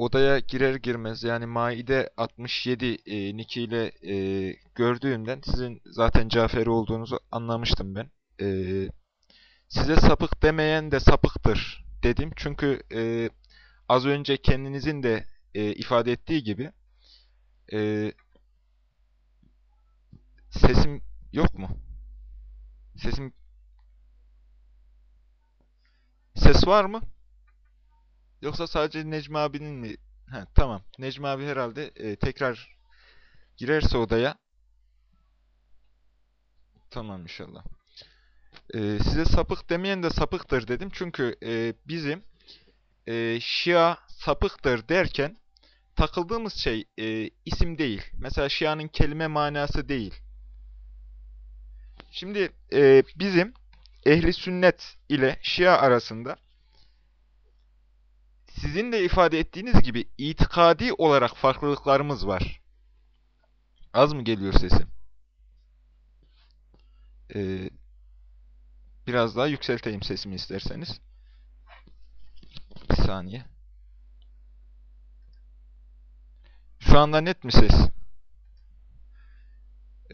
odaya girer girmez yani Maide 67 e, nikiyle e, gördüğümden sizin zaten Caferi olduğunuzu anlamıştım ben. E, size sapık demeyen de sapıktır dedim. Çünkü e, az önce kendinizin de e, ifade ettiği gibi e, sesim yok mu? Sesim ses var mı? Yoksa sadece Necmi abinin mi? Ha, tamam. Necmi abi herhalde e, tekrar girerse odaya. Tamam inşallah. E, size sapık demeyen de sapıktır dedim. Çünkü e, bizim e, Şia sapıktır derken takıldığımız şey e, isim değil. Mesela Şia'nın kelime manası değil. Şimdi e, bizim ehli sünnet ile Şia arasında sizin de ifade ettiğiniz gibi itikadi olarak farklılıklarımız var. Az mı geliyor sesim? Ee, biraz daha yükselteyim sesimi isterseniz. Bir saniye. Şu anda net mi ses?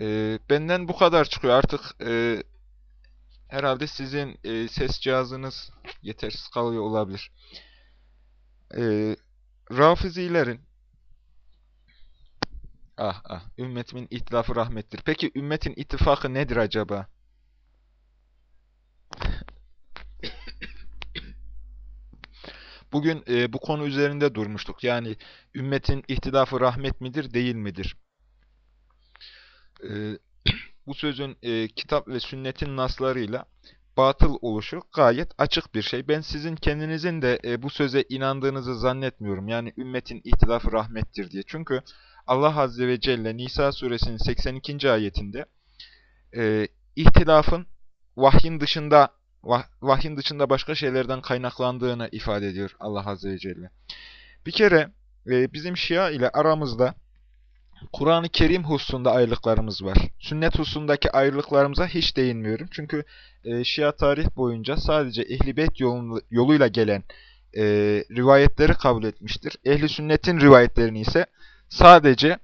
Ee, benden bu kadar çıkıyor. Artık e, herhalde sizin e, ses cihazınız yetersiz kalıyor olabilir. Ee, Rafizilerin ah ah ümmetimin itilafı rahmettir. Peki ümmetin ittifakı nedir acaba? Bugün e, bu konu üzerinde durmuştuk. Yani ümmetin ihtilafı rahmet midir, değil midir? E, bu sözün e, kitap ve sünnetin naslarıyla batıl oluşu gayet açık bir şey. Ben sizin kendinizin de e, bu söze inandığınızı zannetmiyorum. Yani ümmetin ihtilafı rahmettir diye. Çünkü Allah Azze ve Celle Nisa suresinin 82. ayetinde e, ihtilafın vahyin dışında vah, vahyin dışında başka şeylerden kaynaklandığını ifade ediyor Allah Azze ve Celle. Bir kere e, bizim Şia ile aramızda Kur'an-ı Kerim hususunda ayrılıklarımız var. Sünnet hususundaki ayrılıklarımıza hiç değinmiyorum. Çünkü e, Şia tarih boyunca sadece Ehl-i Beyt yoluyla gelen e, rivayetleri kabul etmiştir. Ehli sünnetin rivayetlerini ise sadece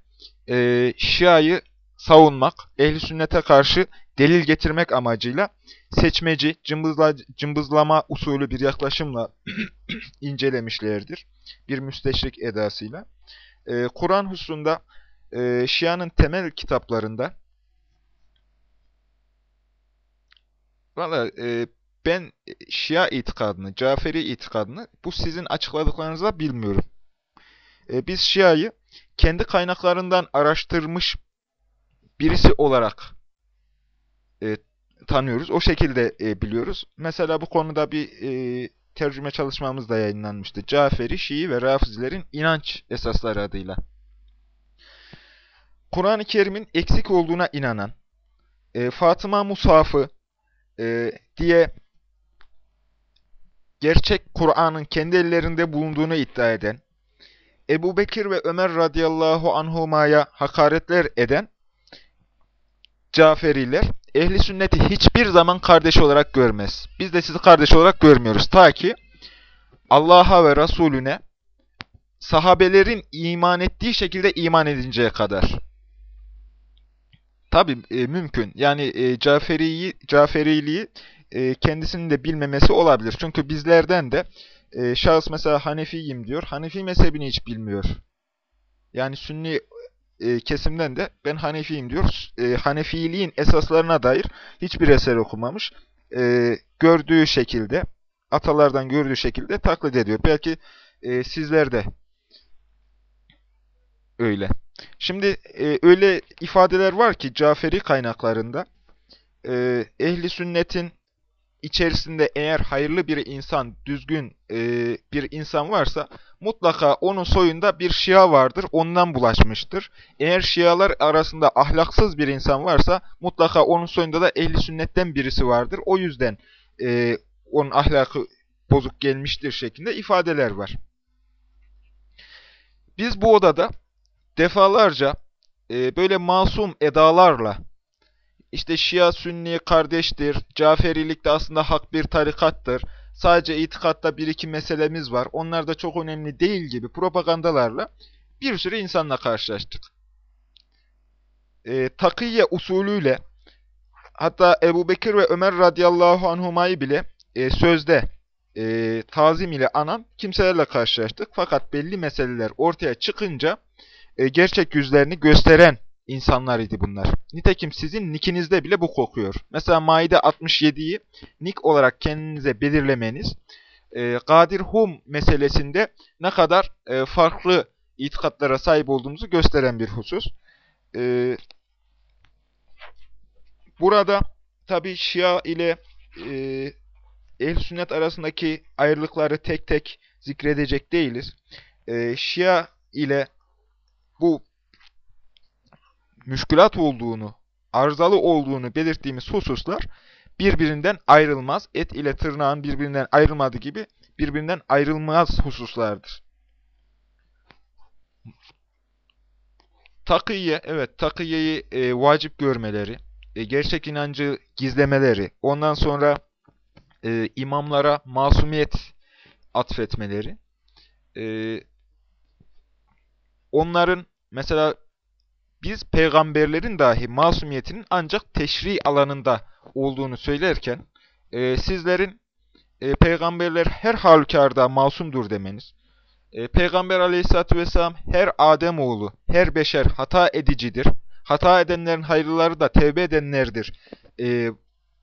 e, Şia'yı savunmak, ehli sünnete karşı delil getirmek amacıyla seçmeci, cımbızla, cımbızlama usulü bir yaklaşımla incelemişlerdir. Bir müsteşrik edasıyla. E, Kur'an hususunda e, Şia'nın temel kitaplarında valla e, ben Şia itikadını, Caferi itikadını bu sizin açıkladıklarınızla bilmiyorum. E, biz Şia'yı kendi kaynaklarından araştırmış birisi olarak e, tanıyoruz. O şekilde e, biliyoruz. Mesela bu konuda bir e, tercüme çalışmamız da yayınlanmıştı. Caferi, Şii ve Rafizilerin inanç esasları adıyla. Kur'an-ı Kerim'in eksik olduğuna inanan, e, Fatıma Musaf'ı e, diye gerçek Kur'an'ın kendi ellerinde bulunduğunu iddia eden, Ebu Bekir ve Ömer radıyallahu anhumaya hakaretler eden Caferiler, ehli sünneti hiçbir zaman kardeş olarak görmez. Biz de sizi kardeş olarak görmüyoruz. Ta ki Allah'a ve Resulüne sahabelerin iman ettiği şekilde iman edinceye kadar. Tabi e, mümkün. Yani e, Caferi'yi, Caferiliği e, kendisinin de bilmemesi olabilir. Çünkü bizlerden de e, şahıs mesela Hanefiyim diyor. Hanefi mezhebini hiç bilmiyor. Yani Sünni e, kesimden de ben Hanefiyim diyor. E, Hanefiliğin esaslarına dair hiçbir eser okumamış. E, gördüğü şekilde, atalardan gördüğü şekilde taklit ediyor. Belki e, sizler de öyle. Şimdi e, öyle ifadeler var ki Caferi kaynaklarında e, ehli sünnetin içerisinde eğer hayırlı bir insan, düzgün e, bir insan varsa mutlaka onun soyunda bir şia vardır, ondan bulaşmıştır. Eğer şialar arasında ahlaksız bir insan varsa mutlaka onun soyunda da ehli sünnetten birisi vardır. O yüzden e, onun ahlakı bozuk gelmiştir şeklinde ifadeler var. Biz bu odada defalarca e, böyle masum edalarla işte Şia Sünni kardeştir, Caferilik de aslında hak bir tarikattır, sadece itikatta bir iki meselemiz var, onlar da çok önemli değil gibi propagandalarla bir sürü insanla karşılaştık. E, takiyye usulüyle hatta Ebu Bekir ve Ömer radıyallahu anhumayı bile e, sözde e, tazim ile anan kimselerle karşılaştık. Fakat belli meseleler ortaya çıkınca e, gerçek yüzlerini gösteren insanlar idi bunlar. Nitekim sizin nikinizde bile bu kokuyor. Mesela Maide 67'yi nik olarak kendinize belirlemeniz, e, Gadir Hum meselesinde ne kadar e, farklı itikatlara sahip olduğumuzu gösteren bir husus. E, burada tabi Şia ile e, ehl sünnet arasındaki ayrılıkları tek tek zikredecek değiliz. E, Şia ile bu müşkülat olduğunu, arızalı olduğunu belirttiğimiz hususlar birbirinden ayrılmaz. Et ile tırnağın birbirinden ayrılmadığı gibi birbirinden ayrılmaz hususlardır. Takiye, evet takiyeyi e, vacip görmeleri, e, gerçek inancı gizlemeleri, ondan sonra e, imamlara masumiyet atfetmeleri, e, onların mesela biz peygamberlerin dahi masumiyetinin ancak teşri alanında olduğunu söylerken, e, sizlerin e, peygamberler her halükarda masumdur demeniz, e, Peygamber aleyhissalatü vesselam her Ademoğlu, her beşer hata edicidir, hata edenlerin hayırlıları da tevbe edenlerdir e,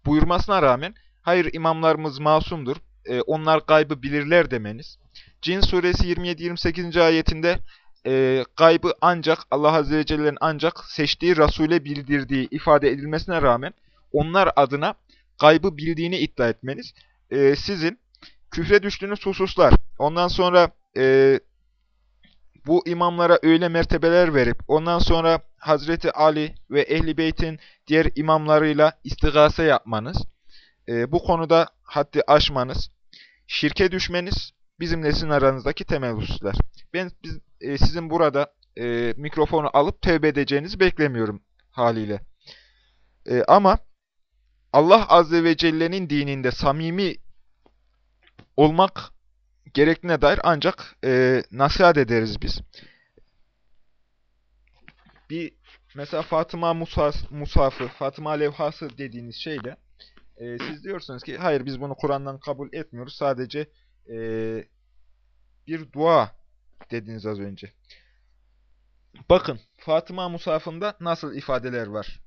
buyurmasına rağmen, hayır imamlarımız masumdur, e, onlar gaybı bilirler demeniz, Cin suresi 27-28. ayetinde e, gaybı ancak Allah Azze ve Celle'nin ancak seçtiği Resul'e bildirdiği ifade edilmesine rağmen onlar adına gaybı bildiğini iddia etmeniz e, sizin küfre düştüğünüz hususlar. Ondan sonra e, bu imamlara öyle mertebeler verip ondan sonra Hazreti Ali ve Ehli Beyt'in diğer imamlarıyla istigase yapmanız, e, bu konuda haddi aşmanız, şirke düşmeniz bizimle sizin aranızdaki temel hususlar. Ben biz, e, sizin burada e, mikrofonu alıp tevbe edeceğinizi beklemiyorum haliyle. E, ama Allah Azze ve Celle'nin dininde samimi olmak gerektiğine dair ancak e, nasihat ederiz biz. Bir mesela Fatıma Musaf, Musafı, Fatıma levhası dediğiniz şeyle e, siz diyorsunuz ki hayır biz bunu Kur'an'dan kabul etmiyoruz. Sadece e, bir dua dediniz az önce. Bakın Fatıma Musaf'ında nasıl ifadeler var.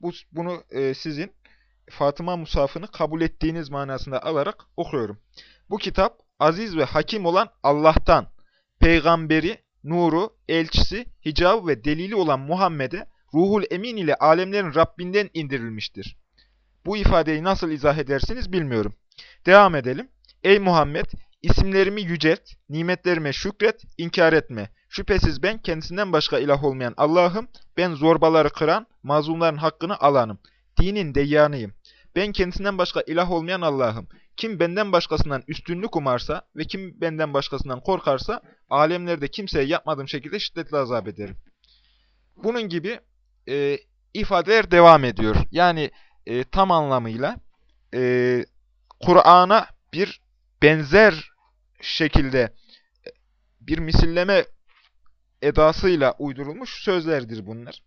Bu, bunu e, sizin Fatıma Musaf'ını kabul ettiğiniz manasında alarak okuyorum. Bu kitap aziz ve hakim olan Allah'tan, peygamberi, nuru, elçisi, hicabı ve delili olan Muhammed'e ruhul emin ile alemlerin Rabbinden indirilmiştir. Bu ifadeyi nasıl izah edersiniz bilmiyorum. Devam edelim. Ey Muhammed, isimlerimi yücelt, nimetlerime şükret, inkar etme. Şüphesiz ben kendisinden başka ilah olmayan Allah'ım, ben zorbaları kıran, mazlumların hakkını alanım. Dinin deyyanıyım. Ben kendisinden başka ilah olmayan Allah'ım. Kim benden başkasından üstünlük umarsa ve kim benden başkasından korkarsa, alemlerde kimseye yapmadığım şekilde şiddetli azap ederim. Bunun gibi e, ifadeler devam ediyor. Yani e, tam anlamıyla e, Kur'an'a bir benzer şekilde bir misilleme edasıyla uydurulmuş sözlerdir bunlar.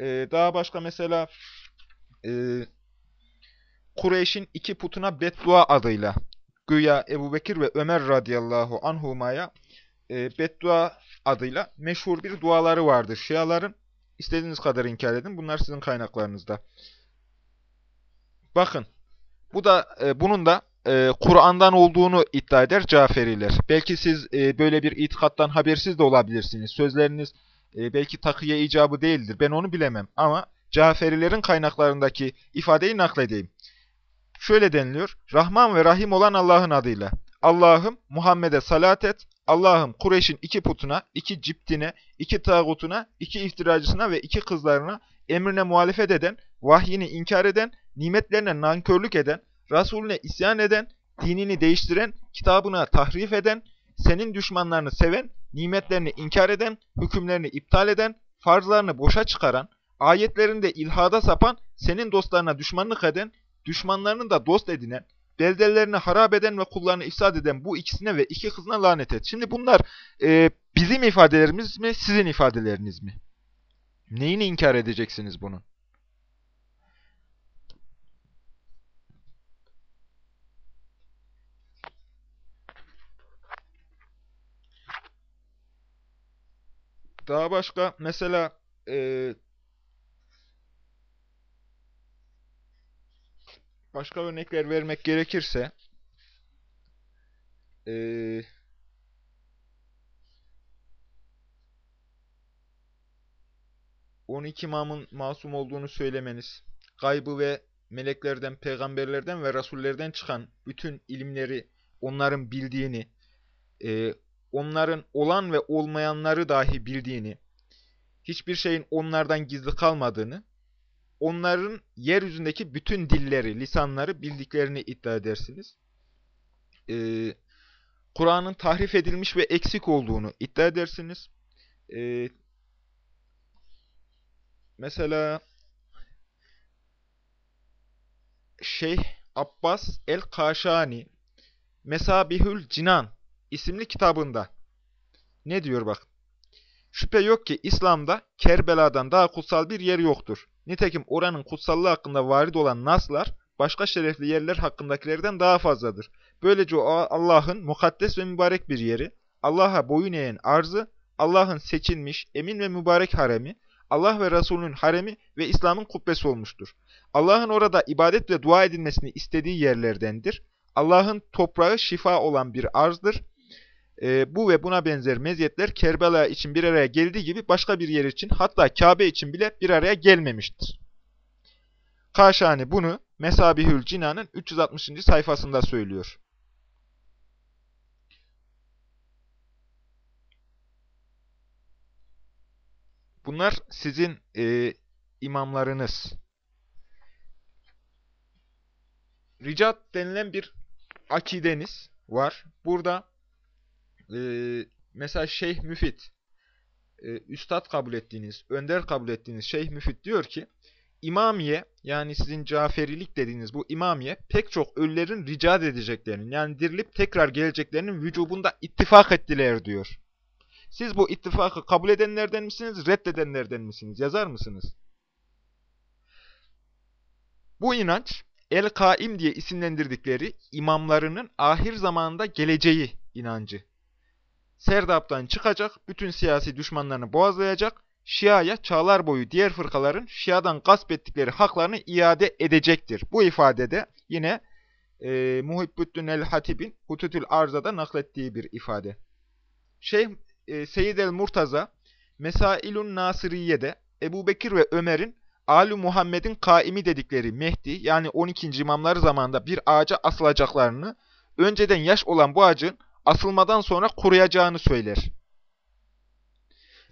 Ee, daha başka mesela e, Kureyş'in iki putuna beddua adıyla güya Ebu Bekir ve Ömer radıyallahu anhumaya e, beddua adıyla meşhur bir duaları vardır. Şiaların istediğiniz kadar inkar edin. Bunlar sizin kaynaklarınızda. Bakın. Bu da e, bunun da e, Kur'an'dan olduğunu iddia eder Caferiler. Belki siz e, böyle bir itikattan habersiz de olabilirsiniz. Sözleriniz e, belki takıya icabı değildir. Ben onu bilemem. Ama Caferilerin kaynaklarındaki ifadeyi nakledeyim. Şöyle deniliyor. Rahman ve Rahim olan Allah'ın adıyla. Allah'ım Muhammed'e salat et. Allah'ım Kureyş'in iki putuna, iki ciptine, iki tağutuna, iki iftiracısına ve iki kızlarına emrine muhalefet eden, vahyini inkar eden, nimetlerine nankörlük eden, Resulüne isyan eden, dinini değiştiren, kitabına tahrif eden, senin düşmanlarını seven, nimetlerini inkar eden, hükümlerini iptal eden, farzlarını boşa çıkaran, ayetlerinde ilhada sapan, senin dostlarına düşmanlık eden, düşmanlarını da dost edinen, beldelerini harap eden ve kullarını ifsad eden bu ikisine ve iki kızına lanet et. Şimdi bunlar e, bizim ifadelerimiz mi, sizin ifadeleriniz mi? Neyini inkar edeceksiniz bunun? Daha başka mesela e, başka örnekler vermek gerekirse e, on iki imamın masum olduğunu söylemeniz, gaybı ve meleklerden, peygamberlerden ve rasullerden çıkan bütün ilimleri onların bildiğini, e, onların olan ve olmayanları dahi bildiğini, hiçbir şeyin onlardan gizli kalmadığını, onların yeryüzündeki bütün dilleri, lisanları bildiklerini iddia edersiniz. Ee, Kur'an'ın tahrif edilmiş ve eksik olduğunu iddia edersiniz. Ee, mesela Şeyh Abbas el-Kaşani Mesabihül Cinan isimli kitabında ne diyor bak. Şüphe yok ki İslam'da Kerbela'dan daha kutsal bir yer yoktur. Nitekim oranın kutsallığı hakkında varid olan naslar başka şerefli yerler hakkındakilerden daha fazladır. Böylece o Allah'ın mukaddes ve mübarek bir yeri, Allah'a boyun eğen arzı, Allah'ın seçilmiş, emin ve mübarek haremi, Allah ve Resulünün haremi ve İslam'ın kubbesi olmuştur. Allah'ın orada ibadet ve dua edilmesini istediği yerlerdendir. Allah'ın toprağı şifa olan bir arzdır e, bu ve buna benzer meziyetler Kerbela için bir araya geldiği gibi başka bir yer için hatta Kabe için bile bir araya gelmemiştir. Kaşani bunu Mesabihül Cinan'ın 360. sayfasında söylüyor. Bunlar sizin e, imamlarınız. Ricat denilen bir akideniz var. Burada e, mesela Şeyh Müfit, e, üstad kabul ettiğiniz, önder kabul ettiğiniz Şeyh Müfit diyor ki, İmamiye, yani sizin Caferilik dediğiniz bu imamiye, pek çok ölülerin ricat edeceklerinin, yani dirilip tekrar geleceklerinin vücubunda ittifak ettiler diyor. Siz bu ittifakı kabul edenlerden misiniz, reddedenlerden misiniz? Yazar mısınız? Bu inanç, El-Kaim diye isimlendirdikleri imamlarının ahir zamanda geleceği inancı. Serdap'tan çıkacak, bütün siyasi düşmanlarını boğazlayacak, Şia'ya çağlar boyu diğer fırkaların Şia'dan gasp ettikleri haklarını iade edecektir. Bu ifadede yine e, Muhibbüddin el-Hatib'in Hututül Arza'da naklettiği bir ifade. Şeyh e, Seyyid el-Murtaza, Mesailun Nasiriye'de Ebu Bekir ve Ömer'in Alu Muhammed'in kaimi dedikleri Mehdi yani 12. imamları zamanında bir ağaca asılacaklarını, önceden yaş olan bu ağacın asılmadan sonra kuruyacağını söyler.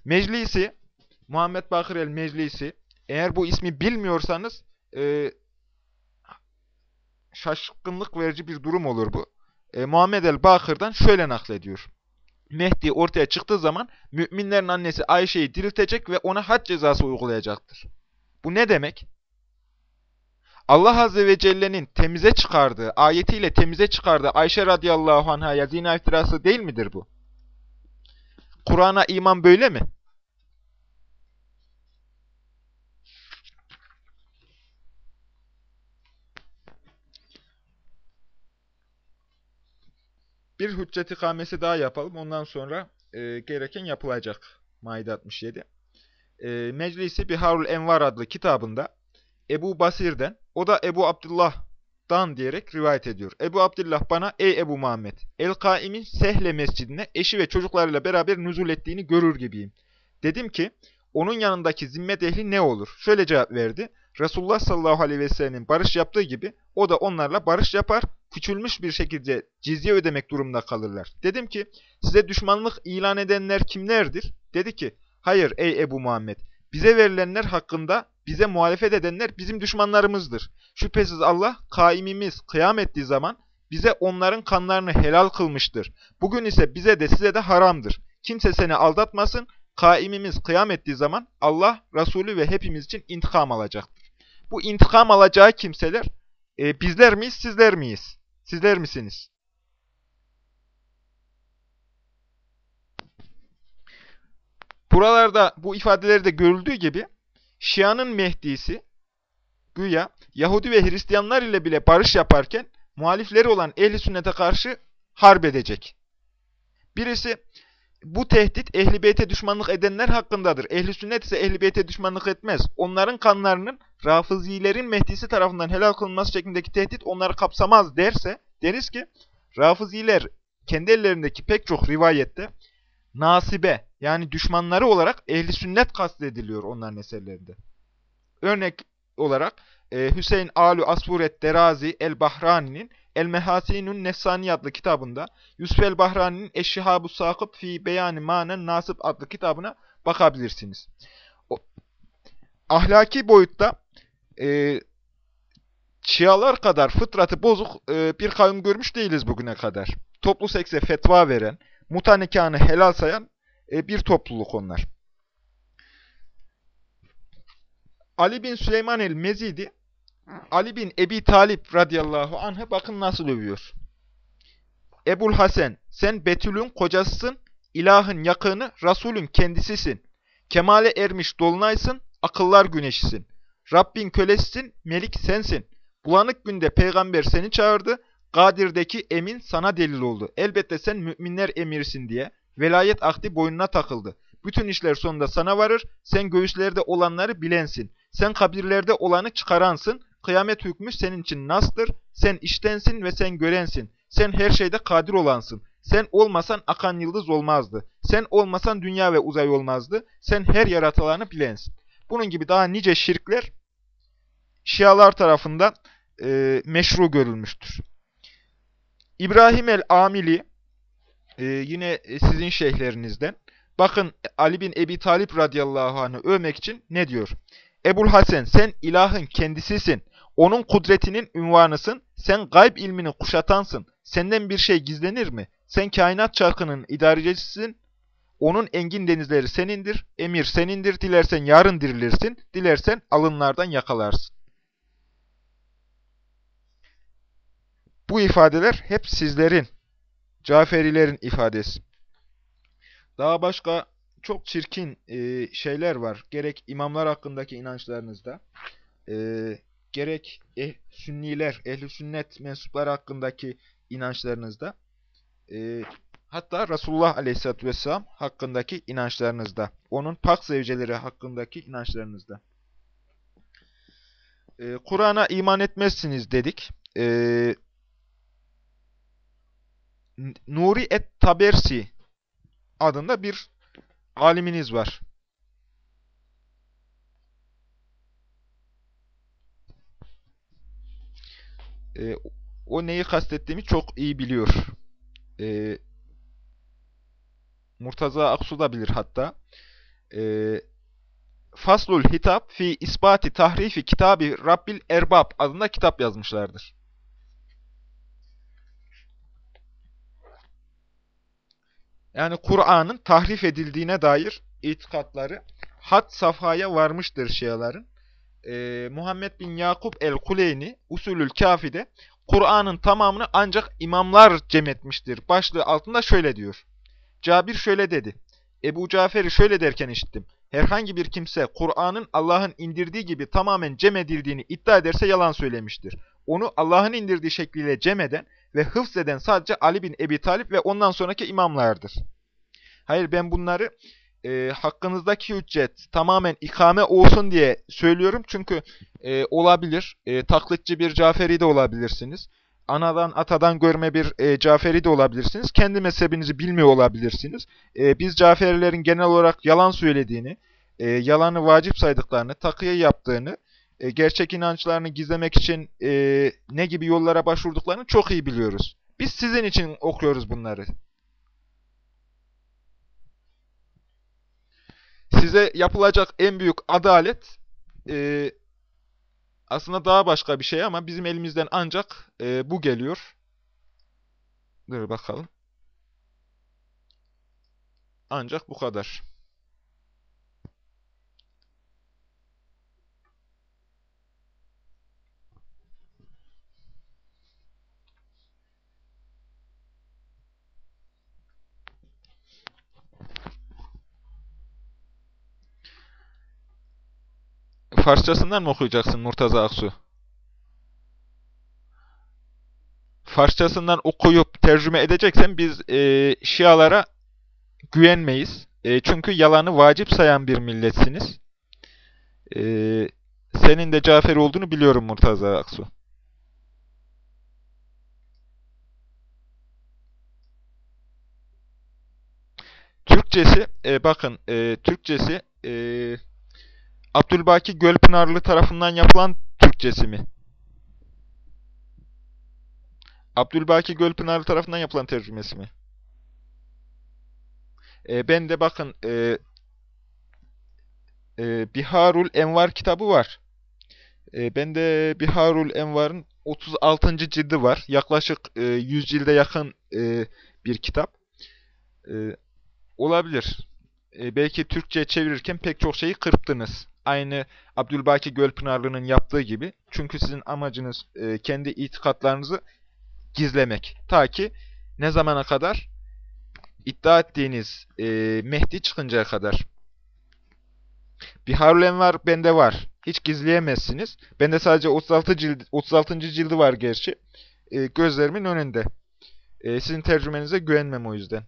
Meclisi, Muhammed Bakır el-Meclisi, eğer bu ismi bilmiyorsanız e, şaşkınlık verici bir durum olur bu. E, Muhammed el-Bakır'dan şöyle naklediyor. Mehdi ortaya çıktığı zaman müminlerin annesi Ayşe'yi diriltecek ve ona had cezası uygulayacaktır. Bu ne demek? Allah Azze ve Celle'nin temize çıkardığı, ayetiyle temize çıkardığı Ayşe radıyallahu anh'a zina iftirası değil midir bu? Kur'an'a iman böyle mi? Bir hüccet ikamesi daha yapalım. Ondan sonra e, gereken yapılacak. Maide 67. E, Meclisi Biharul Envar adlı kitabında Ebu Basir'den, o da Ebu Abdullah'dan diyerek rivayet ediyor. Ebu Abdullah bana, ey Ebu Muhammed, El-Kaim'in Sehle mescidine eşi ve çocuklarıyla beraber nüzul ettiğini görür gibiyim. Dedim ki, onun yanındaki zimmet ehli ne olur? Şöyle cevap verdi. Resulullah sallallahu aleyhi ve sellemin barış yaptığı gibi o da onlarla barış yapar, küçülmüş bir şekilde cizye ödemek durumunda kalırlar. Dedim ki, size düşmanlık ilan edenler kimlerdir? Dedi ki, hayır ey Ebu Muhammed, bize verilenler hakkında bize muhalefet edenler bizim düşmanlarımızdır. Şüphesiz Allah kaimimiz kıyam ettiği zaman bize onların kanlarını helal kılmıştır. Bugün ise bize de size de haramdır. Kimse seni aldatmasın. Kaimimiz kıyam ettiği zaman Allah, Resulü ve hepimiz için intikam alacaktır. Bu intikam alacağı kimseler e, bizler miyiz, sizler miyiz? Sizler misiniz? Buralarda bu ifadelerde görüldüğü gibi Şia'nın Mehdi'si güya Yahudi ve Hristiyanlar ile bile barış yaparken muhalifleri olan ehli sünnete karşı harp edecek. Birisi bu tehdit ehli beyte düşmanlık edenler hakkındadır. Ehli sünnet ise ehli beyte düşmanlık etmez. Onların kanlarının Rafizilerin Mehdisi tarafından helal kılınması şeklindeki tehdit onları kapsamaz derse deriz ki Rafiziler kendi ellerindeki pek çok rivayette nasibe yani düşmanları olarak ehli sünnet kastediliyor onların eserlerinde. Örnek olarak e, Hüseyin Alu Asfuret Derazi El-Bahrani'nin El-Mehasinun Nefsani adlı kitabında Yusuf el-Bahrani'nin Eşşihabu Sakıp fi Beyani Manen Nasip adlı kitabına bakabilirsiniz. O, ahlaki boyutta e, Şialar kadar fıtratı bozuk e, bir kavim görmüş değiliz bugüne kadar. Toplu sekse fetva veren, muta nikahını helal sayan e, bir topluluk onlar. Ali bin Süleyman el-Mezidi Ali bin Ebi Talip radıyallahu anh'ı bakın nasıl övüyor. Ebul Hasan, sen Betül'ün kocasısın, ilahın yakını, Resulün kendisisin. Kemale ermiş dolunaysın, akıllar güneşisin. Rabbin kölesisin, melik sensin. Bulanık günde peygamber seni çağırdı, Kadir'deki emin sana delil oldu. Elbette sen müminler emirsin diye velayet akdi boynuna takıldı. Bütün işler sonunda sana varır, sen göğüslerde olanları bilensin. Sen kabirlerde olanı çıkaransın, Kıyamet hükmü senin için nastır. Sen iştensin ve sen görensin. Sen her şeyde kadir olansın. Sen olmasan akan yıldız olmazdı. Sen olmasan dünya ve uzay olmazdı. Sen her yaratılanı bilensin. Bunun gibi daha nice şirkler Şialar tarafından e, meşru görülmüştür. İbrahim el-Amili e, yine sizin şeyhlerinizden. Bakın Ali bin Ebi Talip radıyallahu anh'ı övmek için ne diyor? Ebul Hasan sen ilahın kendisisin. Onun kudretinin ünvanısın. Sen gayb ilmini kuşatansın. Senden bir şey gizlenir mi? Sen kainat çarkının idarecisisin. Onun engin denizleri senindir. Emir senindir. Dilersen yarın dirilirsin. Dilersen alınlardan yakalarsın. Bu ifadeler hep sizlerin, Caferilerin ifadesi. Daha başka çok çirkin e, şeyler var. Gerek imamlar hakkındaki inançlarınızda, e, gerek eh, sünniler, ehli sünnet mensupları hakkındaki inançlarınızda, e, hatta Resulullah aleyhissalatü vesselam hakkındaki inançlarınızda, onun pak zevceleri hakkındaki inançlarınızda. E, Kur'an'a iman etmezsiniz dedik. E, Nuri et-Tabersi adında bir aliminiz var. E, o neyi kastettiğimi çok iyi biliyor. E, Murtaza Aksu da bilir hatta. E, Faslul Hitap fi İspati Tahrifi Kitabi Rabbil Erbab adında kitap yazmışlardır. Yani Kur'an'ın tahrif edildiğine dair itikatları hat safhaya varmıştır Şiaların. Ee, Muhammed bin Yakup el-Kuleyni Usulül Kafi'de Kur'an'ın tamamını ancak imamlar cem etmiştir. Başlığı altında şöyle diyor. Cabir şöyle dedi. Ebu Cafer'i şöyle derken işittim. Herhangi bir kimse Kur'an'ın Allah'ın indirdiği gibi tamamen cem edildiğini iddia ederse yalan söylemiştir. Onu Allah'ın indirdiği şekliyle cem eden ve hıfz eden sadece Ali bin Ebi Talip ve ondan sonraki imamlardır. Hayır ben bunları e, hakkınızdaki hüccet tamamen ikame olsun diye söylüyorum. Çünkü e, olabilir, e, taklitçi bir Caferi de olabilirsiniz. Anadan, atadan görme bir e, Caferi de olabilirsiniz. Kendi mezhebinizi bilmiyor olabilirsiniz. E, biz Caferilerin genel olarak yalan söylediğini, e, yalanı vacip saydıklarını, takıya yaptığını, e, gerçek inançlarını gizlemek için e, ne gibi yollara başvurduklarını çok iyi biliyoruz. Biz sizin için okuyoruz bunları. Size yapılacak en büyük adalet e, aslında daha başka bir şey ama bizim elimizden ancak e, bu geliyor. Dur bakalım. Ancak bu kadar. Farsçasından mı okuyacaksın Murtaza Aksu? Farsçasından okuyup tercüme edeceksen biz e, Şialara güvenmeyiz. E, çünkü yalanı vacip sayan bir milletsiniz. E, senin de Caferi olduğunu biliyorum Murtaza Aksu. Türkçesi, e, bakın e, Türkçesi e, Abdülbaki Gölpınarlı tarafından yapılan Türkçesi mi? Abdülbaki Gölpınarlı tarafından yapılan tercümesi mi? E, ben de bakın e, e, Biharul Envar kitabı var. E, ben de Biharul Envar'ın 36. cildi var. Yaklaşık e, 100 cilde yakın e, bir kitap. E, olabilir. E, belki Türkçe çevirirken pek çok şeyi kırptınız. Aynı Abdülbaki Gölpınarlı'nın yaptığı gibi. Çünkü sizin amacınız e, kendi itikatlarınızı gizlemek. Ta ki ne zamana kadar? iddia ettiğiniz e, Mehdi çıkıncaya kadar. Biharul Envar bende var. Hiç gizleyemezsiniz. Bende sadece 36 cild, 36. cildi var gerçi. E, gözlerimin önünde. E, sizin tercümenize güvenmem o yüzden.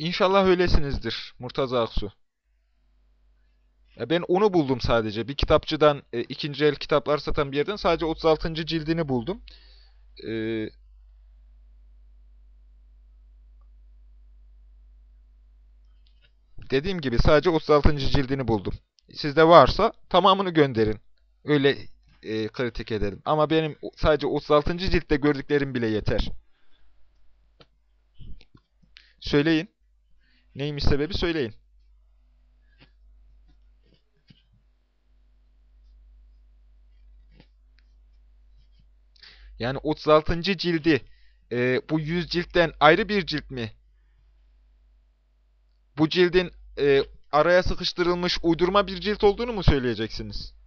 İnşallah öylesinizdir Murtaza Aksu. Ya ben onu buldum sadece. Bir kitapçıdan, e, ikinci el kitaplar satan bir yerden sadece 36. cildini buldum. E, dediğim gibi sadece 36. cildini buldum. Sizde varsa tamamını gönderin. Öyle e, kritik edelim. Ama benim sadece 36. ciltte gördüklerim bile yeter. Söyleyin. Neymiş sebebi söyleyin. Yani 36. cildi e, bu 100 ciltten ayrı bir cilt mi? Bu cildin e, araya sıkıştırılmış uydurma bir cilt olduğunu mu söyleyeceksiniz?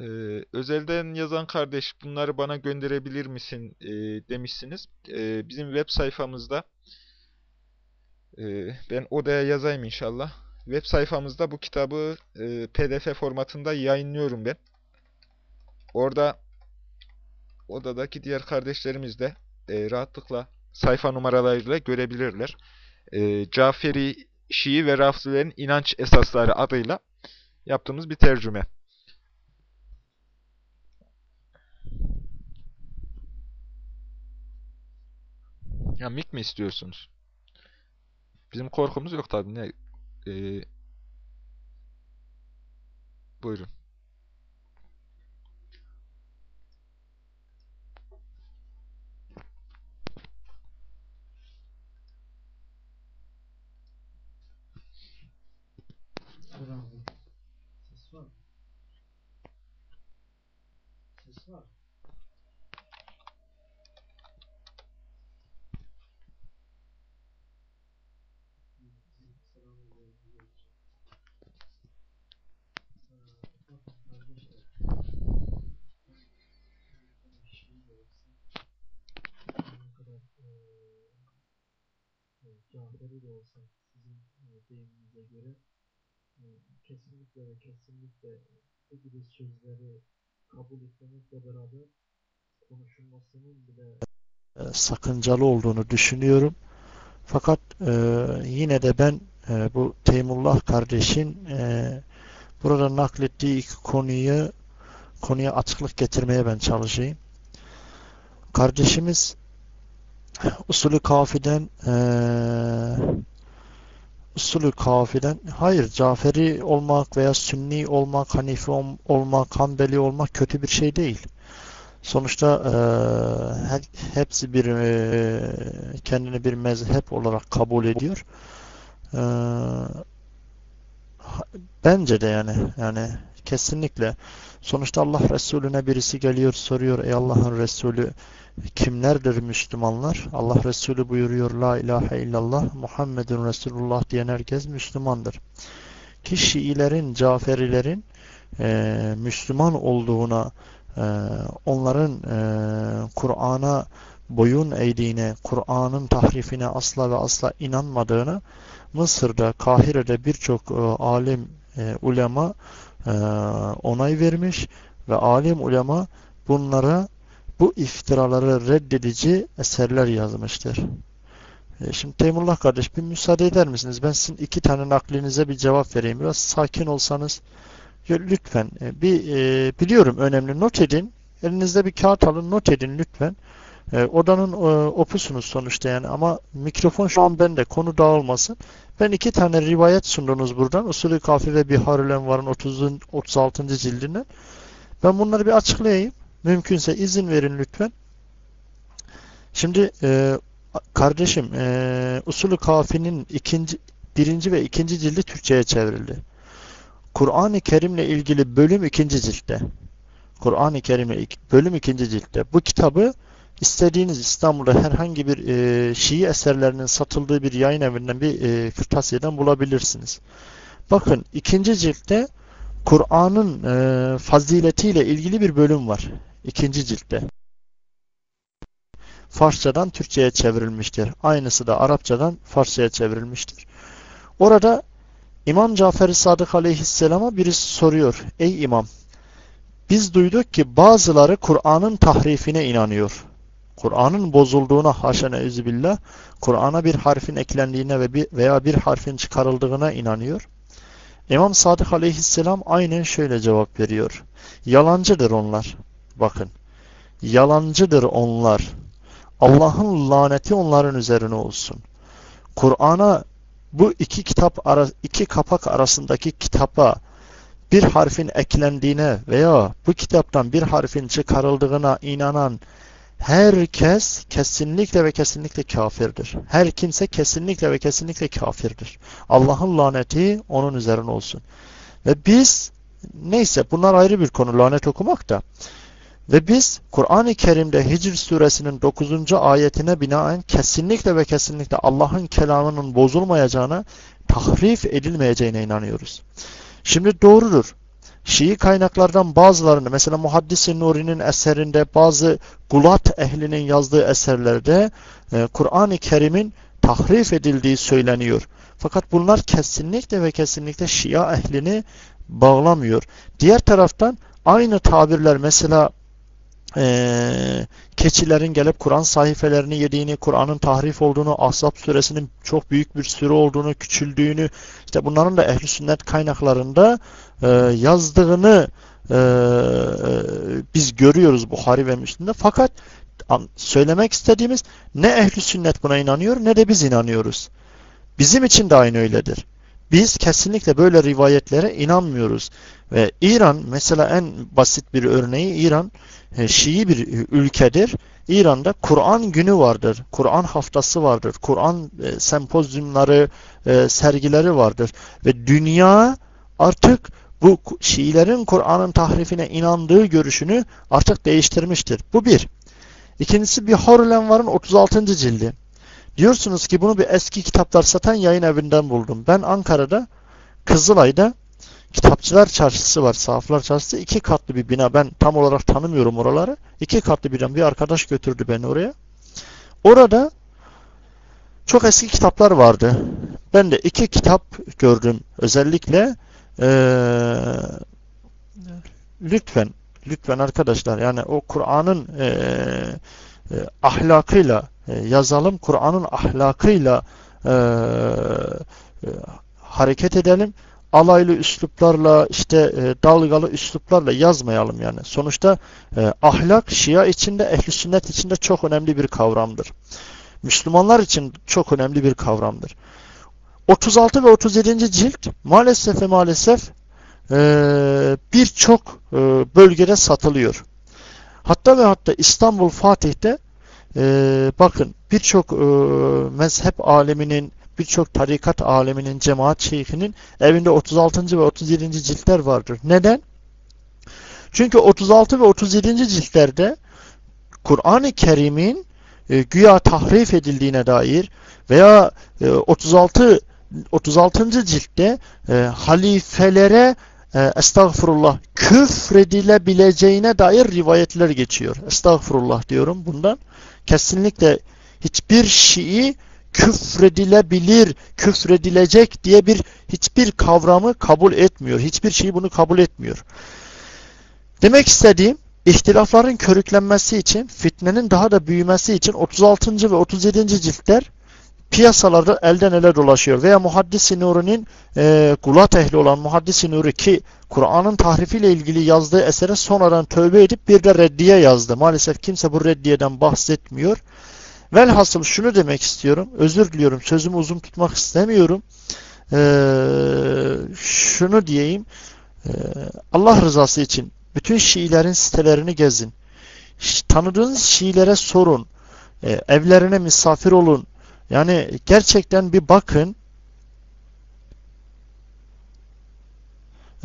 Ee, özelden yazan kardeş bunları bana gönderebilir misin e, demişsiniz. E, bizim web sayfamızda e, ben odaya yazayım inşallah. Web sayfamızda bu kitabı e, PDF formatında yayınlıyorum ben. Orada odadaki diğer kardeşlerimiz de e, rahatlıkla sayfa numaralarıyla görebilirler. E, Caferi, Şii ve Rafzilerin inanç esasları adıyla yaptığımız bir tercüme. Ya mik mi istiyorsunuz? Bizim korkumuz yok tabii. Ne? Ee, buyurun. Bravo. Ses var. Ses var. De olsa sizin e, deyiminize göre e, kesinlikle ve kesinlikle gibi sözleri kabul etmemekle beraber konuşulmasının bile e, sakıncalı olduğunu düşünüyorum. Fakat e, yine de ben e, bu Teymullah kardeşin e, burada naklettiği iki konuyu konuya açıklık getirmeye ben çalışayım. Kardeşimiz usulü kafiden eee usulü kafiden hayır Caferi olmak veya Sünni olmak, Hanifi olmak, Hanbeli olmak kötü bir şey değil. Sonuçta eee, hepsi bir eee, kendini bir mezhep olarak kabul ediyor. Eee, bence de yani yani kesinlikle. Sonuçta Allah Resulüne birisi geliyor soruyor ey Allah'ın Resulü kimlerdir Müslümanlar? Allah Resulü buyuruyor La ilahe illallah Muhammedun Resulullah diyen herkes Müslümandır. ki Şiilerin, Caferilerin e, Müslüman olduğuna, e, onların e, Kur'an'a boyun eğdiğine, Kur'an'ın tahrifine asla ve asla inanmadığını Mısır'da, Kahire'de birçok e, alim, e, ulema e, onay vermiş ve alim ulema bunlara bu iftiraları reddedici eserler yazmıştır. E, şimdi Teymurullah kardeş bir müsaade eder misiniz? Ben sizin iki tane naklinize bir cevap vereyim. Biraz sakin olsanız. Lütfen. E, bir biliyorum önemli. Not edin. Elinizde bir kağıt alın. Not edin lütfen. E, odanın e, opusunuz sonuçta yani. Ama mikrofon şu an bende. Konu dağılmasın. Ben iki tane rivayet sundunuz buradan. Usulü Kafi ve Biharül Envar'ın 30. 36. cildinden. Ben bunları bir açıklayayım. Mümkünse izin verin lütfen. Şimdi e, kardeşim e, Usulü Kafi'nin ikinci, birinci ve ikinci cildi Türkçe'ye çevrildi. Kur'an-ı Kerim'le ilgili bölüm ikinci ciltte. Kur'an-ı Kerim'le bölüm ikinci ciltte. Bu kitabı istediğiniz İstanbul'da herhangi bir e, Şii eserlerinin satıldığı bir yayın evinden bir e, kırtasiyeden bulabilirsiniz. Bakın ikinci ciltte Kur'an'ın e, faziletiyle ilgili bir bölüm var. İkinci ciltte. Farsçadan Türkçe'ye çevrilmiştir. Aynısı da Arapçadan Farsça'ya çevrilmiştir. Orada İmam Cafer-i Sadık aleyhisselama birisi soruyor. Ey imam, biz duyduk ki bazıları Kur'an'ın tahrifine inanıyor. Kur'an'ın bozulduğuna haşa neuzubillah, Kur'an'a bir harfin eklendiğine ve bir, veya bir harfin çıkarıldığına inanıyor. İmam Sadık aleyhisselam aynen şöyle cevap veriyor. Yalancıdır onlar. Bakın. Yalancıdır onlar. Allah'ın laneti onların üzerine olsun. Kur'an'a bu iki kitap ara, iki kapak arasındaki kitaba bir harfin eklendiğine veya bu kitaptan bir harfin çıkarıldığına inanan herkes kesinlikle ve kesinlikle kafirdir. Her kimse kesinlikle ve kesinlikle kafirdir. Allah'ın laneti onun üzerine olsun. Ve biz neyse bunlar ayrı bir konu lanet okumak da ve biz Kur'an-ı Kerim'de Hicr suresinin 9. ayetine binaen kesinlikle ve kesinlikle Allah'ın kelamının bozulmayacağına, tahrif edilmeyeceğine inanıyoruz. Şimdi doğrudur. Şii kaynaklardan bazılarını mesela Muhaddis-i Nuri'nin eserinde bazı gulat ehlinin yazdığı eserlerde e, Kur'an-ı Kerim'in tahrif edildiği söyleniyor. Fakat bunlar kesinlikle ve kesinlikle Şia ehlini bağlamıyor. Diğer taraftan aynı tabirler mesela e, keçilerin gelip Kur'an sayfelerini yediğini, Kur'an'ın tahrif olduğunu, Ahzab suresinin çok büyük bir sürü olduğunu, küçüldüğünü, işte bunların da ehli sünnet kaynaklarında e, yazdığını e, biz görüyoruz Buhari ve Müslim'de. Fakat söylemek istediğimiz ne ehli sünnet buna inanıyor ne de biz inanıyoruz. Bizim için de aynı öyledir. Biz kesinlikle böyle rivayetlere inanmıyoruz. Ve İran mesela en basit bir örneği İran e, Şii bir ülkedir. İran'da Kur'an günü vardır. Kur'an haftası vardır. Kur'an e, sempozyumları, e, sergileri vardır. Ve dünya artık bu Şiilerin Kur'an'ın tahrifine inandığı görüşünü artık değiştirmiştir. Bu bir. İkincisi Biharul Envar'ın 36. cildi. Diyorsunuz ki bunu bir eski kitaplar satan yayın evinden buldum. Ben Ankara'da Kızılay'da Kitapçılar Çarşısı var. Sahaflar Çarşısı. iki katlı bir bina. Ben tam olarak tanımıyorum oraları. İki katlı bir bina. Bir arkadaş götürdü beni oraya. Orada çok eski kitaplar vardı. Ben de iki kitap gördüm. Özellikle ee, lütfen lütfen arkadaşlar yani o Kur'an'ın e, e, ahlakıyla e, yazalım. Kur'an'ın ahlakıyla e, e, hareket edelim alaylı üsluplarla işte e, dalgalı üsluplarla yazmayalım yani. Sonuçta e, ahlak Şia içinde, ehli sünnet içinde çok önemli bir kavramdır. Müslümanlar için çok önemli bir kavramdır. 36 ve 37. cilt maalesef ve maalesef e, birçok e, bölgede satılıyor. Hatta ve hatta İstanbul Fatih'te e, bakın birçok mezhep aleminin birçok tarikat aleminin, cemaat şeyhinin evinde 36. ve 37. ciltler vardır. Neden? Çünkü 36 ve 37. ciltlerde Kur'an-ı Kerim'in güya tahrif edildiğine dair veya e, 36 36. ciltte e, halifelere e, estağfurullah küfredilebileceğine dair rivayetler geçiyor. Estağfurullah diyorum bundan. Kesinlikle hiçbir Şii küfredilebilir, küfredilecek diye bir hiçbir kavramı kabul etmiyor. Hiçbir şey bunu kabul etmiyor. Demek istediğim ihtilafların körüklenmesi için, fitnenin daha da büyümesi için 36. ve 37. ciltler piyasalarda elden ele dolaşıyor. Veya Muhaddis-i Nuri'nin e, gulat ehli olan Muhaddis-i Nuri ki Kur'an'ın tahrifiyle ilgili yazdığı esere sonradan tövbe edip bir de reddiye yazdı. Maalesef kimse bu reddiyeden bahsetmiyor. Velhasıl şunu demek istiyorum. Özür diliyorum. Sözümü uzun tutmak istemiyorum. Ee, şunu diyeyim. Ee, Allah rızası için bütün Şiilerin sitelerini gezin. Tanıdığınız Şiilere sorun. Ee, evlerine misafir olun. Yani gerçekten bir bakın.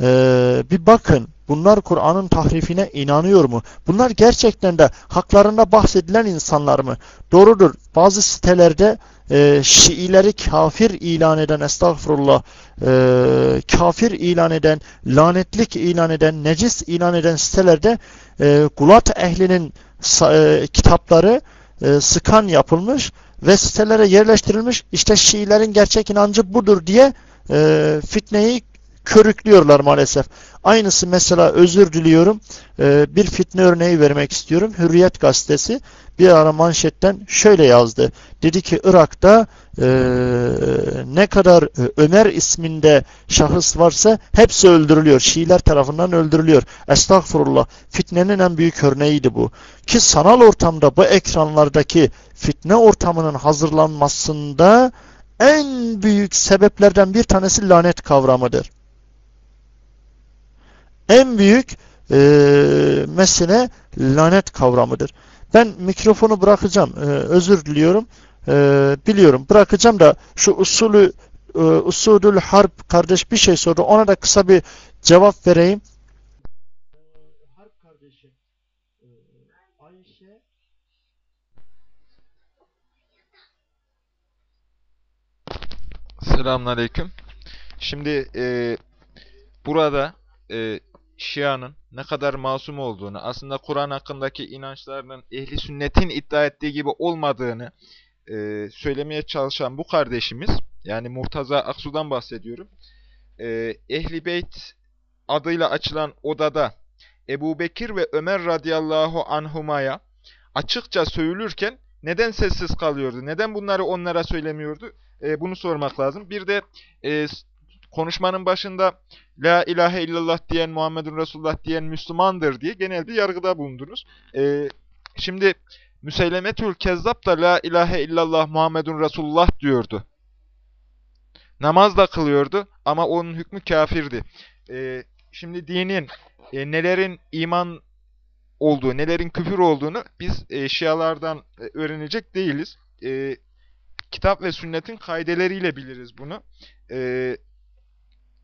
Ee, bir bakın. Bunlar Kur'an'ın tahrifine inanıyor mu? Bunlar gerçekten de haklarında bahsedilen insanlar mı? Doğrudur. Bazı sitelerde e, Şiileri kafir ilan eden, estağfurullah, e, kafir ilan eden, lanetlik ilan eden, necis ilan eden sitelerde e, Gulat ehlinin e, kitapları e, sıkan yapılmış ve sitelere yerleştirilmiş. İşte Şiilerin gerçek inancı budur diye e, fitneyi körüklüyorlar maalesef. Aynısı mesela özür diliyorum e, bir fitne örneği vermek istiyorum. Hürriyet gazetesi bir ara manşetten şöyle yazdı. Dedi ki Irak'ta e, ne kadar e, Ömer isminde şahıs varsa hepsi öldürülüyor. Şiiler tarafından öldürülüyor. Estağfurullah. Fitnenin en büyük örneğiydi bu. Ki sanal ortamda bu ekranlardaki fitne ortamının hazırlanmasında en büyük sebeplerden bir tanesi lanet kavramıdır en büyük e, mesele lanet kavramıdır. Ben mikrofonu bırakacağım. E, özür diliyorum. E, biliyorum. Bırakacağım da şu usulü e, usulül harp kardeş bir şey sordu. Ona da kısa bir cevap vereyim. Harp kardeşim e, Ayşe Selamünaleyküm. Şimdi e, burada e, Şia'nın ne kadar masum olduğunu, aslında Kur'an hakkındaki inançlarının ehli sünnetin iddia ettiği gibi olmadığını e, söylemeye çalışan bu kardeşimiz, yani Murtaza Aksu'dan bahsediyorum, e, Ehli Beyt adıyla açılan odada Ebu Bekir ve Ömer radıyallahu anhumaya açıkça söylürken neden sessiz kalıyordu? Neden bunları onlara söylemiyordu? E, bunu sormak lazım. Bir de e, konuşmanın başında La ilahe illallah diyen Muhammedun Resulullah diyen Müslümandır diye genel bir yargıda bulundunuz. Ee, şimdi Müseylemetül Kezzab da La ilahe illallah Muhammedun Resulullah diyordu. Namaz da kılıyordu ama onun hükmü kafirdi. Ee, şimdi dinin e, nelerin iman olduğu, nelerin küfür olduğunu biz e, Şialardan e, öğrenecek değiliz. E, kitap ve sünnetin kaideleriyle biliriz bunu. E,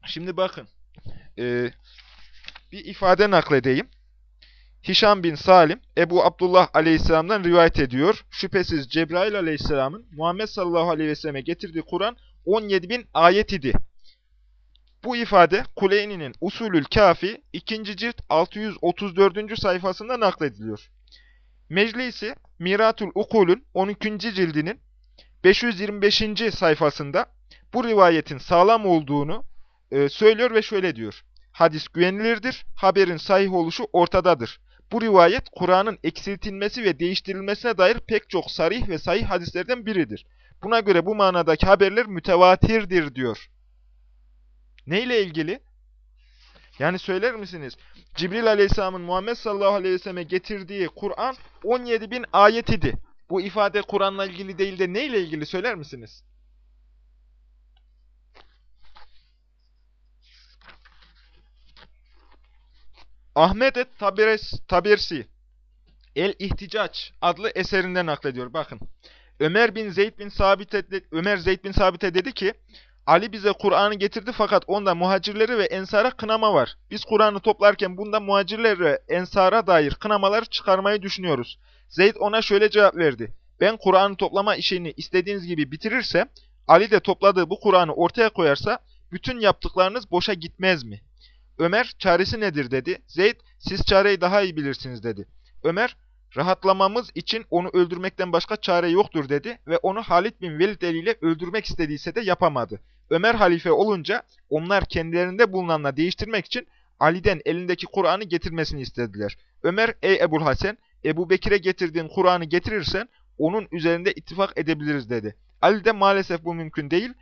Şimdi bakın. E, bir ifade nakledeyim. Hişam bin Salim, Ebu Abdullah aleyhisselamdan rivayet ediyor. Şüphesiz Cebrail aleyhisselamın Muhammed sallallahu aleyhi ve selleme getirdiği Kur'an 17 bin ayet idi. Bu ifade Kuleyni'nin Usulül Kafi 2. cilt 634. sayfasında naklediliyor. Meclisi Miratul Ukul'ün 12. cildinin 525. sayfasında bu rivayetin sağlam olduğunu e, söylüyor ve şöyle diyor. Hadis güvenilirdir, haberin sahih oluşu ortadadır. Bu rivayet Kur'an'ın eksiltilmesi ve değiştirilmesine dair pek çok sarih ve sahih hadislerden biridir. Buna göre bu manadaki haberler mütevatirdir diyor. Neyle ilgili? Yani söyler misiniz? Cibril Aleyhisselam'ın Muhammed sallallahu aleyhi ve getirdiği Kur'an 17 bin ayet idi. Bu ifade Kur'an'la ilgili değil de neyle ilgili söyler misiniz? Ahmet et Taberes, Tabersi El-İhticaç adlı eserinde naklediyor. Bakın. Ömer bin Zeyd bin Sabit'e Ömer Zeyd bin Sabit'e dedi ki Ali bize Kur'an'ı getirdi fakat onda muhacirleri ve ensara kınama var. Biz Kur'an'ı toplarken bunda muhacirler ve ensara dair kınamaları çıkarmayı düşünüyoruz. Zeyd ona şöyle cevap verdi. Ben Kur'an'ı toplama işini istediğiniz gibi bitirirsem Ali de topladığı bu Kur'an'ı ortaya koyarsa bütün yaptıklarınız boşa gitmez mi? Ömer çaresi nedir dedi. Zeyd siz çareyi daha iyi bilirsiniz dedi. Ömer rahatlamamız için onu öldürmekten başka çare yoktur dedi ve onu Halid bin Velid eliyle öldürmek istediyse de yapamadı. Ömer halife olunca onlar kendilerinde bulunanla değiştirmek için Ali'den elindeki Kur'an'ı getirmesini istediler. Ömer ey Ebul Hasan Ebu Bekir'e getirdiğin Kur'an'ı getirirsen onun üzerinde ittifak edebiliriz dedi. Ali de maalesef bu mümkün değil.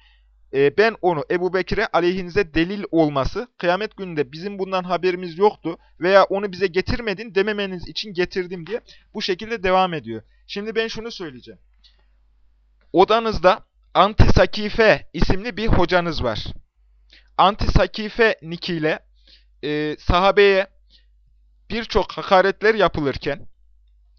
Ee, ben onu Ebu Bekir'e aleyhinize delil olması, kıyamet gününde bizim bundan haberimiz yoktu veya onu bize getirmedin dememeniz için getirdim diye bu şekilde devam ediyor. Şimdi ben şunu söyleyeceğim. Odanızda Antisakife isimli bir hocanız var. Antisakife nikiyle e, sahabeye birçok hakaretler yapılırken,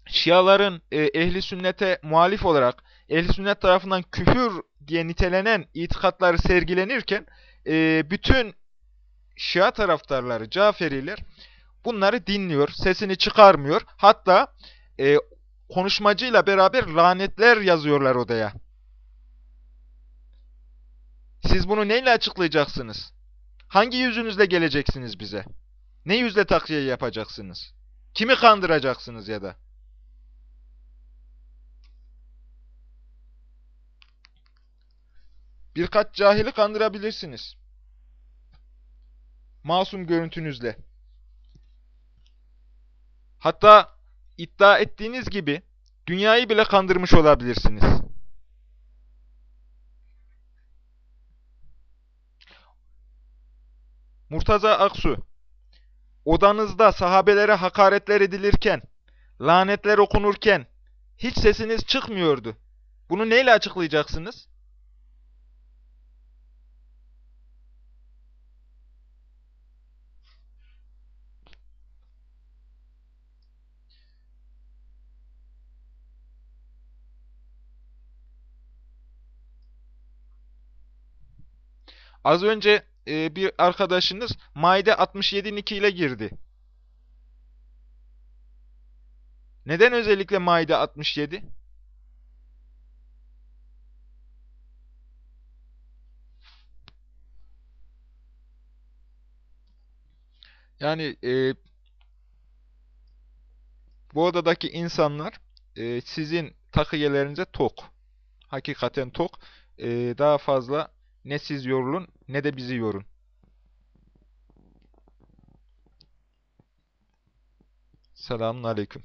Şiaların e, ehli sünnete muhalif olarak ehli sünnet tarafından küfür diye nitelenen itikatları sergilenirken e, bütün Şia taraftarları, Caferiler bunları dinliyor, sesini çıkarmıyor. Hatta e, konuşmacıyla beraber lanetler yazıyorlar odaya. Siz bunu neyle açıklayacaksınız? Hangi yüzünüzle geleceksiniz bize? Ne yüzle takviye yapacaksınız? Kimi kandıracaksınız ya da? Birkaç cahili kandırabilirsiniz. Masum görüntünüzle. Hatta iddia ettiğiniz gibi dünyayı bile kandırmış olabilirsiniz. Murtaza Aksu Odanızda sahabelere hakaretler edilirken, lanetler okunurken hiç sesiniz çıkmıyordu. Bunu neyle açıklayacaksınız? Az önce e, bir arkadaşınız Maide 67.2 ile girdi. Neden özellikle Maide 67? Yani e, bu odadaki insanlar e, sizin takiyelerinize tok. Hakikaten tok. E, daha fazla ne siz yorulun ne de bizi yorun. Selamun Aleyküm.